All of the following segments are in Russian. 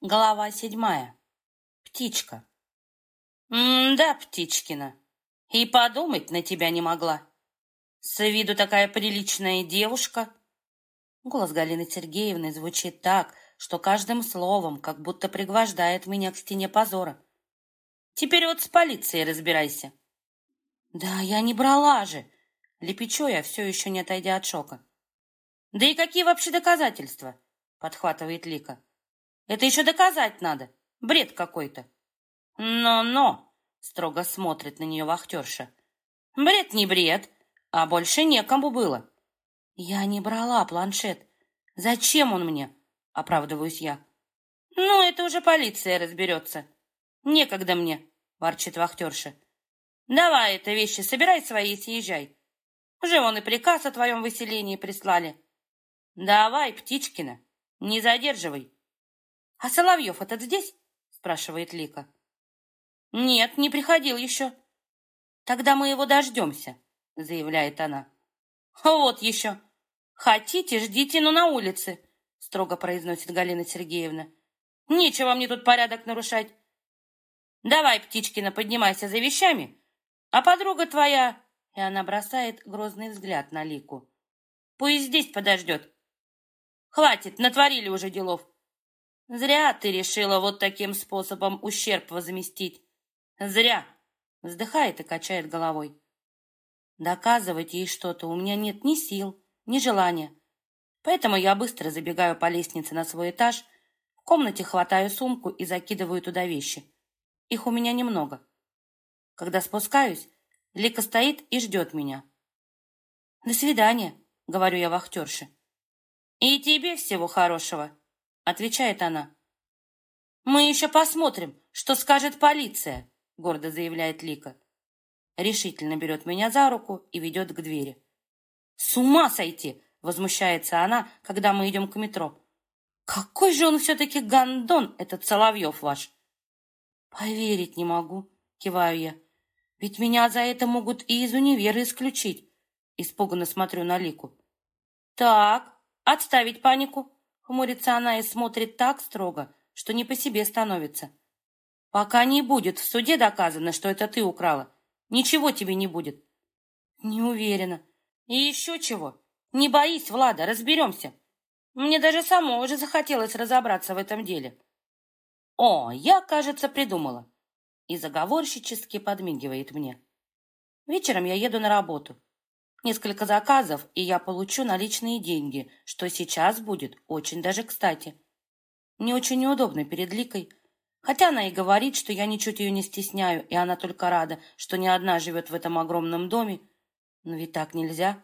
Глава седьмая. Птичка. «М-да, Птичкина, и подумать на тебя не могла. С виду такая приличная девушка». Голос Галины Сергеевны звучит так, что каждым словом как будто пригвождает меня к стене позора. «Теперь вот с полицией разбирайся». «Да я не брала же!» Лепечу я, все еще не отойдя от шока. «Да и какие вообще доказательства?» подхватывает Лика. Это еще доказать надо. Бред какой-то. Но-но, строго смотрит на нее вахтерша. Бред не бред, а больше некому было. Я не брала планшет. Зачем он мне? Оправдываюсь я. Ну, это уже полиция разберется. Некогда мне, ворчит вахтерша. Давай это вещи собирай свои и съезжай. Уже вон и приказ о твоем выселении прислали. Давай, Птичкина, не задерживай. «А Соловьев этот здесь?» — спрашивает Лика. «Нет, не приходил еще». «Тогда мы его дождемся», — заявляет она. «Вот еще. Хотите, ждите, но на улице», — строго произносит Галина Сергеевна. «Нечего мне тут порядок нарушать. Давай, Птичкина, поднимайся за вещами, а подруга твоя...» И она бросает грозный взгляд на Лику. «Пусть здесь подождет. Хватит, натворили уже делов. Зря ты решила вот таким способом ущерб возместить. Зря. Вздыхает и качает головой. Доказывать ей что-то у меня нет ни сил, ни желания. Поэтому я быстро забегаю по лестнице на свой этаж, в комнате хватаю сумку и закидываю туда вещи. Их у меня немного. Когда спускаюсь, Лика стоит и ждет меня. «До свидания», — говорю я вахтерше. «И тебе всего хорошего», отвечает она. «Мы еще посмотрим, что скажет полиция», гордо заявляет Лика. Решительно берет меня за руку и ведет к двери. «С ума сойти!» возмущается она, когда мы идем к метро. «Какой же он все-таки гондон, этот Соловьев ваш!» «Поверить не могу», киваю я. «Ведь меня за это могут и из универа исключить». Испуганно смотрю на Лику. «Так, отставить панику. Хмурится она и смотрит так строго, что не по себе становится. Пока не будет в суде доказано, что это ты украла, ничего тебе не будет. Не уверена. И еще чего. Не боись, Влада, разберемся. Мне даже самой уже захотелось разобраться в этом деле. О, я, кажется, придумала. И заговорщически подмигивает мне. Вечером я еду на работу. Несколько заказов, и я получу наличные деньги, что сейчас будет очень даже кстати. Мне очень неудобно перед Ликой, хотя она и говорит, что я ничуть ее не стесняю, и она только рада, что не одна живет в этом огромном доме. Но ведь так нельзя.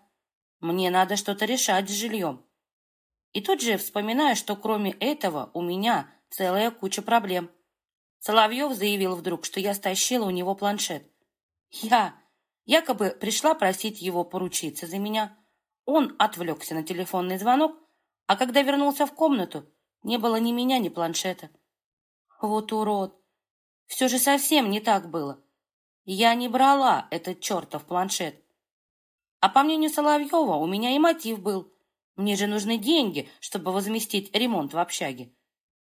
Мне надо что-то решать с жильем. И тут же вспоминаю, что кроме этого у меня целая куча проблем. Соловьев заявил вдруг, что я стащила у него планшет. Я Якобы пришла просить его поручиться за меня. Он отвлекся на телефонный звонок, а когда вернулся в комнату, не было ни меня, ни планшета. Вот урод! Все же совсем не так было. Я не брала этот чертов планшет. А по мнению Соловьева, у меня и мотив был. Мне же нужны деньги, чтобы возместить ремонт в общаге.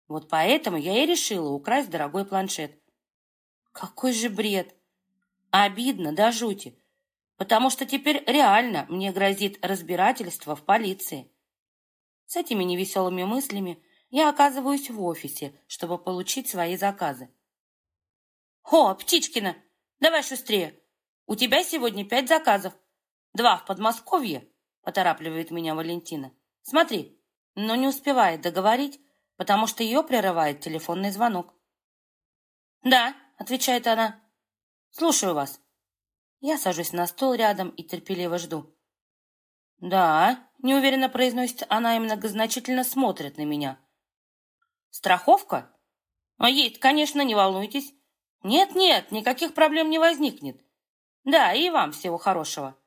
Вот поэтому я и решила украсть дорогой планшет. Какой же бред! Обидно до жути, потому что теперь реально мне грозит разбирательство в полиции. С этими невеселыми мыслями я оказываюсь в офисе, чтобы получить свои заказы. «О, Птичкина, давай шустрее! У тебя сегодня пять заказов. Два в Подмосковье», — поторапливает меня Валентина. «Смотри». Но не успевает договорить, потому что ее прерывает телефонный звонок. «Да», — отвечает она, Слушаю вас. Я сажусь на стол рядом и терпеливо жду. Да, неуверенно произносит она и многозначительно смотрит на меня. Страховка? А есть, конечно, не волнуйтесь. Нет-нет, никаких проблем не возникнет. Да, и вам всего хорошего.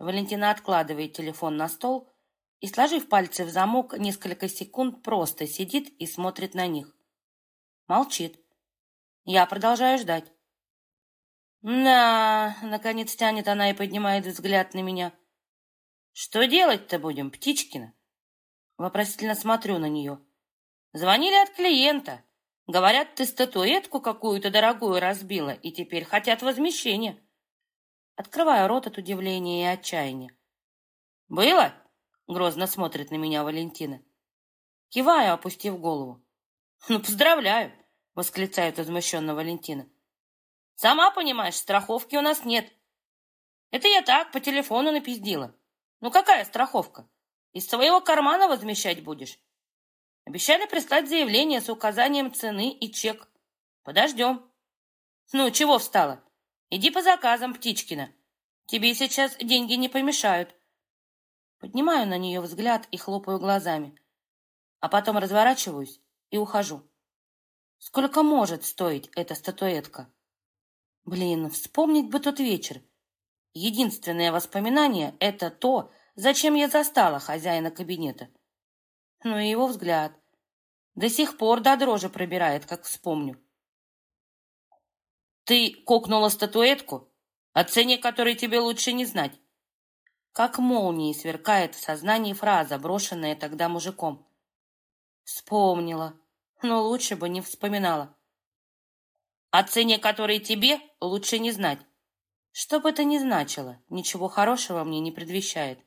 Валентина откладывает телефон на стол и, сложив пальцы в замок, несколько секунд просто сидит и смотрит на них. Молчит. Я продолжаю ждать. «Да», — наконец тянет она и поднимает взгляд на меня. «Что делать-то будем, Птичкина?» Вопросительно смотрю на нее. Звонили от клиента. Говорят, ты статуэтку какую-то дорогую разбила, и теперь хотят возмещения. Открываю рот от удивления и отчаяния. «Было?» — грозно смотрит на меня Валентина. Киваю, опустив голову. «Ну, поздравляю!» — восклицает возмущенно Валентина. «Сама понимаешь, страховки у нас нет. Это я так, по телефону напиздила. Ну, какая страховка? Из своего кармана возмещать будешь?» Обещали прислать заявление с указанием цены и чек. Подождем. Ну, чего встала? Иди по заказам, Птичкина. Тебе сейчас деньги не помешают. Поднимаю на нее взгляд и хлопаю глазами. А потом разворачиваюсь и ухожу. Сколько может стоить эта статуэтка? Блин, вспомнить бы тот вечер. Единственное воспоминание — это то, зачем я застала хозяина кабинета. Ну и его взгляд. До сих пор до дрожи пробирает, как вспомню. Ты кокнула статуэтку, о цене которой тебе лучше не знать. Как молнией сверкает в сознании фраза, брошенная тогда мужиком. Вспомнила, но лучше бы не вспоминала. О цене которой тебе лучше не знать. Что бы это ни значило, ничего хорошего мне не предвещает.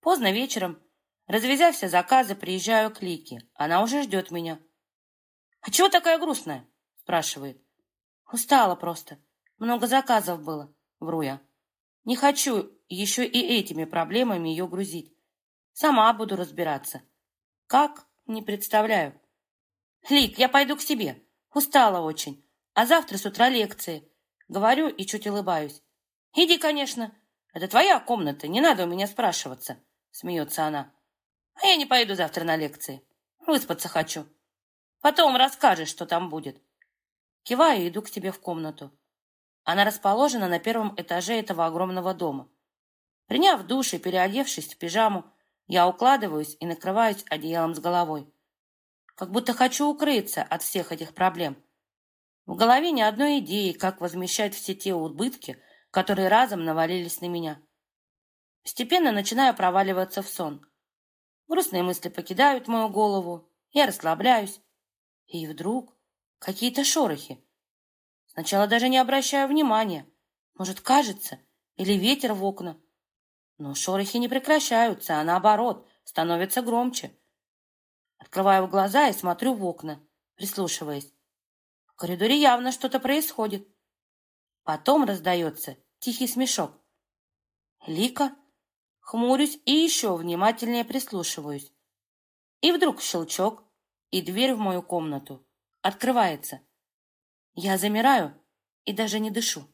Поздно вечером Развезя все заказы, приезжаю к Лике. Она уже ждет меня. «А чего такая грустная?» спрашивает. «Устала просто. Много заказов было», вру я. «Не хочу еще и этими проблемами ее грузить. Сама буду разбираться. Как? Не представляю. Лик, я пойду к себе. Устала очень. А завтра с утра лекции. Говорю и чуть улыбаюсь. Иди, конечно. Это твоя комната, не надо у меня спрашиваться. Смеется она. А я не пойду завтра на лекции. Выспаться хочу. Потом расскажешь, что там будет. Киваю и иду к тебе в комнату. Она расположена на первом этаже этого огромного дома. Приняв душ и переодевшись в пижаму, я укладываюсь и накрываюсь одеялом с головой. Как будто хочу укрыться от всех этих проблем. В голове ни одной идеи, как возмещать все те убытки, которые разом навалились на меня. Постепенно начинаю проваливаться в сон. Грустные мысли покидают мою голову. Я расслабляюсь. И вдруг какие-то шорохи. Сначала даже не обращаю внимания. Может, кажется, или ветер в окна. Но шорохи не прекращаются, а наоборот, становятся громче. Открываю глаза и смотрю в окна, прислушиваясь. Коридоре явно что-то происходит. Потом раздается тихий смешок. Лика Хмурюсь и еще внимательнее прислушиваюсь. И вдруг щелчок, и дверь в мою комнату открывается. Я замираю и даже не дышу.